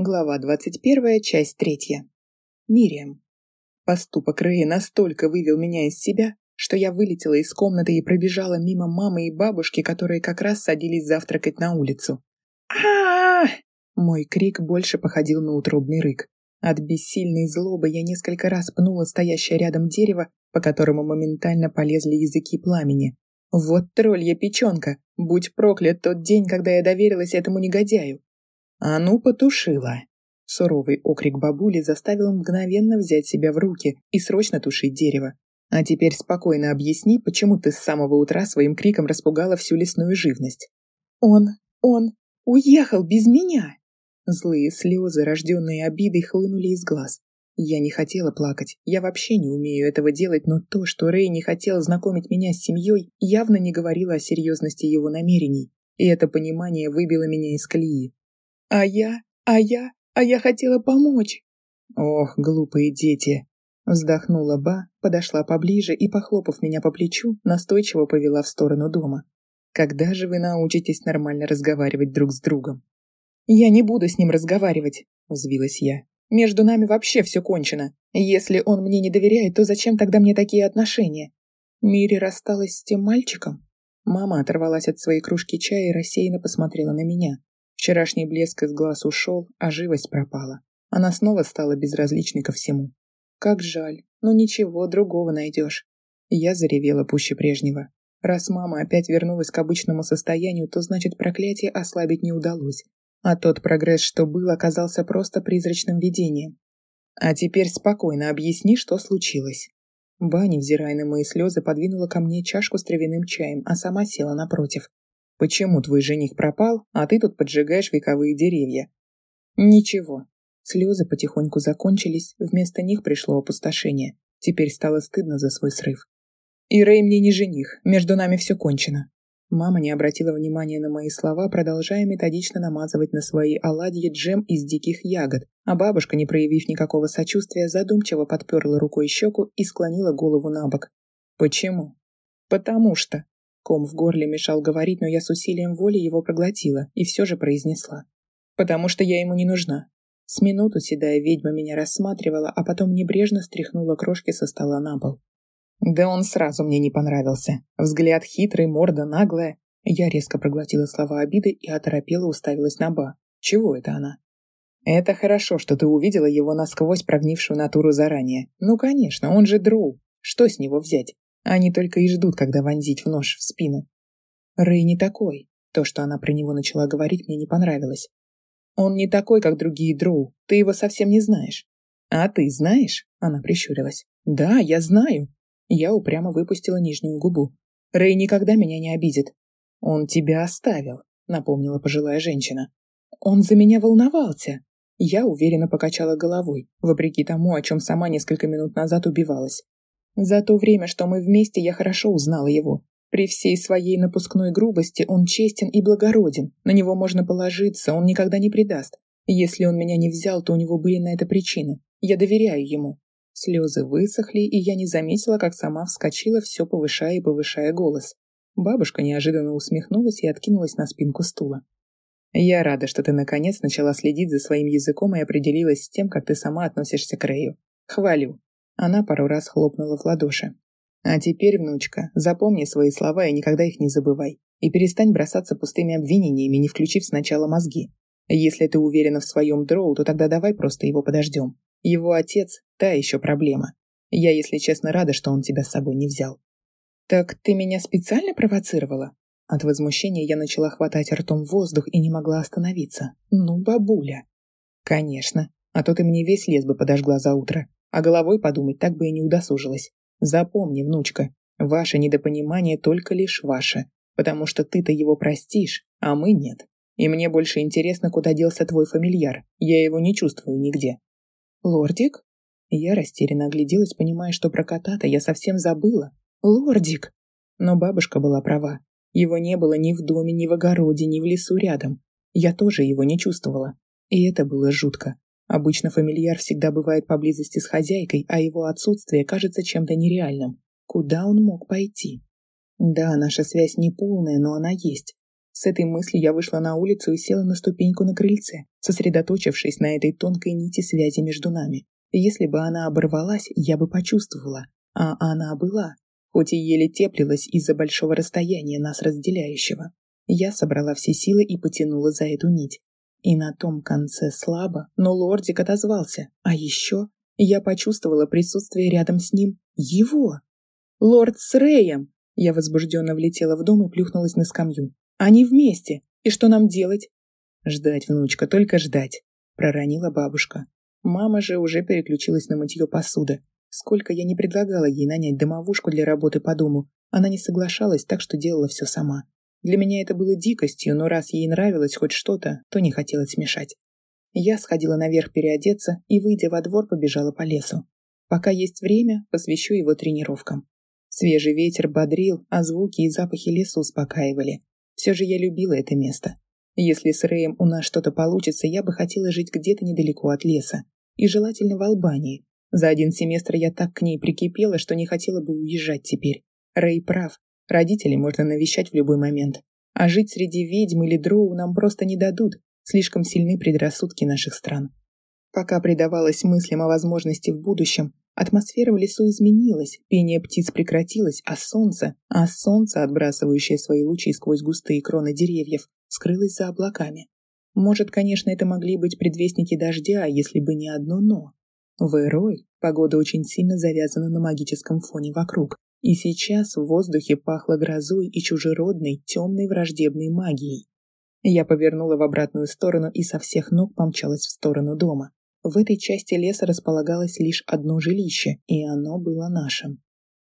Глава 21, часть 3. Мириам. Поступок Рэя настолько вывел меня из себя, что я вылетела из комнаты и пробежала мимо мамы и бабушки, которые как раз садились завтракать на улицу. а Мой крик больше походил на утробный рык. От бессильной злобы я несколько раз пнула стоящее рядом дерево, по которому моментально полезли языки пламени. Вот троллья печенка! Будь проклят тот день, когда я доверилась этому негодяю. «А ну, потушила!» Суровый окрик бабули заставил мгновенно взять себя в руки и срочно тушить дерево. «А теперь спокойно объясни, почему ты с самого утра своим криком распугала всю лесную живность». «Он, он уехал без меня!» Злые слезы, рожденные обидой, хлынули из глаз. Я не хотела плакать, я вообще не умею этого делать, но то, что Рэй не хотел знакомить меня с семьей, явно не говорило о серьезности его намерений, и это понимание выбило меня из колеи. А я, а я, а я хотела помочь. Ох, глупые дети. Вздохнула Ба, подошла поближе и, похлопав меня по плечу, настойчиво повела в сторону дома. Когда же вы научитесь нормально разговаривать друг с другом? Я не буду с ним разговаривать, взвилась я. Между нами вообще все кончено. Если он мне не доверяет, то зачем тогда мне такие отношения? Мири рассталась с тем мальчиком? Мама оторвалась от своей кружки чая и рассеянно посмотрела на меня. Вчерашний блеск из глаз ушел, а живость пропала. Она снова стала безразличной ко всему. Как жаль, но ничего, другого найдешь. Я заревела пуще прежнего. Раз мама опять вернулась к обычному состоянию, то значит проклятие ослабить не удалось. А тот прогресс, что был, оказался просто призрачным видением. А теперь спокойно объясни, что случилось. Баня, взирая на мои слезы, подвинула ко мне чашку с травяным чаем, а сама села напротив. Почему твой жених пропал, а ты тут поджигаешь вековые деревья? Ничего. Слезы потихоньку закончились, вместо них пришло опустошение. Теперь стало стыдно за свой срыв. И Рэй мне не жених, между нами все кончено. Мама не обратила внимания на мои слова, продолжая методично намазывать на свои оладьи джем из диких ягод, а бабушка, не проявив никакого сочувствия, задумчиво подперла рукой щеку и склонила голову на бок. «Почему?» «Потому что», Ком в горле мешал говорить, но я с усилием воли его проглотила и все же произнесла. «Потому что я ему не нужна». С минуту седая ведьма меня рассматривала, а потом небрежно стряхнула крошки со стола на пол. Да он сразу мне не понравился. Взгляд хитрый, морда наглая. Я резко проглотила слова обиды и оторопела уставилась на Ба. Чего это она? Это хорошо, что ты увидела его насквозь прогнившую натуру заранее. Ну, конечно, он же дроу. Что с него взять? Они только и ждут, когда вонзить в нож в спину. Рэй не такой. То, что она про него начала говорить, мне не понравилось. Он не такой, как другие дроу. Ты его совсем не знаешь. А ты знаешь? Она прищурилась. Да, я знаю. Я упрямо выпустила нижнюю губу. Рэй никогда меня не обидит. Он тебя оставил, напомнила пожилая женщина. Он за меня волновался. Я уверенно покачала головой, вопреки тому, о чем сама несколько минут назад убивалась. За то время, что мы вместе, я хорошо узнала его. При всей своей напускной грубости он честен и благороден. На него можно положиться, он никогда не предаст. Если он меня не взял, то у него были на это причины. Я доверяю ему. Слезы высохли, и я не заметила, как сама вскочила, все повышая и повышая голос. Бабушка неожиданно усмехнулась и откинулась на спинку стула. «Я рада, что ты наконец начала следить за своим языком и определилась с тем, как ты сама относишься к Рэю. Хвалю. Она пару раз хлопнула в ладоши. «А теперь, внучка, запомни свои слова и никогда их не забывай. И перестань бросаться пустыми обвинениями, не включив сначала мозги. Если ты уверена в своем дроу, то тогда давай просто его подождем. Его отец – та еще проблема. Я, если честно, рада, что он тебя с собой не взял». «Так ты меня специально провоцировала?» От возмущения я начала хватать ртом воздух и не могла остановиться. «Ну, бабуля!» «Конечно, а то ты мне весь лес бы подожгла за утро. А головой подумать так бы и не удосужилась. Запомни, внучка, ваше недопонимание только лишь ваше, потому что ты-то его простишь, а мы нет. И мне больше интересно, куда делся твой фамильяр. Я его не чувствую нигде. Лордик? Я растерянно огляделась, понимая, что про кота-то я совсем забыла. Лордик! Но бабушка была права. Его не было ни в доме, ни в огороде, ни в лесу рядом. Я тоже его не чувствовала. И это было жутко. Обычно фамильяр всегда бывает поблизости с хозяйкой, а его отсутствие кажется чем-то нереальным. Куда он мог пойти? Да, наша связь не полная, но она есть. С этой мыслью я вышла на улицу и села на ступеньку на крыльце, сосредоточившись на этой тонкой нити связи между нами. Если бы она оборвалась, я бы почувствовала, а она была, хоть и еле теплилась из-за большого расстояния нас разделяющего. Я собрала все силы и потянула за эту нить. И на том конце слабо, но лордик отозвался. А еще я почувствовала присутствие рядом с ним его. «Лорд с Рэем!» Я возбужденно влетела в дом и плюхнулась на скамью. Они вместе. И что нам делать? Ждать, внучка, только ждать, проронила бабушка. Мама же уже переключилась на мытье посуды. Сколько я не предлагала ей нанять домовушку для работы по дому, она не соглашалась, так что делала все сама. Для меня это было дикостью, но раз ей нравилось хоть что-то, то не хотелось мешать. Я сходила наверх переодеться и, выйдя во двор, побежала по лесу. Пока есть время, посвящу его тренировкам. Свежий ветер бодрил, а звуки и запахи леса успокаивали. Все же я любила это место. Если с Рэем у нас что-то получится, я бы хотела жить где-то недалеко от леса. И желательно в Албании. За один семестр я так к ней прикипела, что не хотела бы уезжать теперь. Рэй прав. Родителей можно навещать в любой момент. А жить среди ведьм или дроу нам просто не дадут. Слишком сильны предрассудки наших стран. Пока предавалась мыслям о возможности в будущем, Атмосфера в лесу изменилась, пение птиц прекратилось, а солнце, а солнце, отбрасывающее свои лучи сквозь густые кроны деревьев, скрылось за облаками. Может, конечно, это могли быть предвестники дождя, если бы не одно «но». В Эрой погода очень сильно завязана на магическом фоне вокруг, и сейчас в воздухе пахло грозой и чужеродной, темной враждебной магией. Я повернула в обратную сторону и со всех ног помчалась в сторону дома. В этой части леса располагалось лишь одно жилище, и оно было нашим.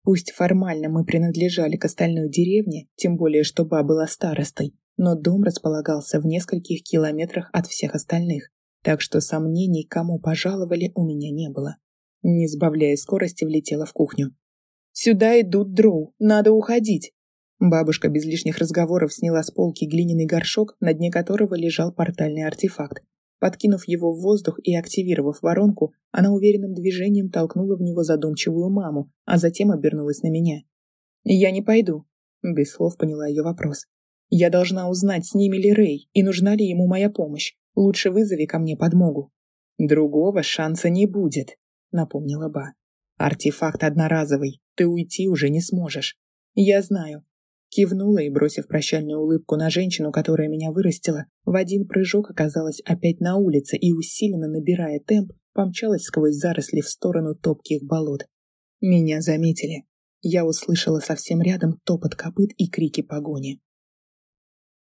Пусть формально мы принадлежали к остальной деревне, тем более что ба была старостой, но дом располагался в нескольких километрах от всех остальных, так что сомнений, кому пожаловали, у меня не было. Не сбавляя скорости, влетела в кухню. «Сюда идут дроу, надо уходить!» Бабушка без лишних разговоров сняла с полки глиняный горшок, на дне которого лежал портальный артефакт, Подкинув его в воздух и активировав воронку, она уверенным движением толкнула в него задумчивую маму, а затем обернулась на меня. «Я не пойду», — без слов поняла ее вопрос. «Я должна узнать, с ними ли Рэй, и нужна ли ему моя помощь. Лучше вызови ко мне подмогу». «Другого шанса не будет», — напомнила Ба. «Артефакт одноразовый, ты уйти уже не сможешь. Я знаю, Кивнула и, бросив прощальную улыбку на женщину, которая меня вырастила, в один прыжок оказалась опять на улице и, усиленно набирая темп, помчалась сквозь заросли в сторону топких болот. Меня заметили. Я услышала совсем рядом топот копыт и крики погони.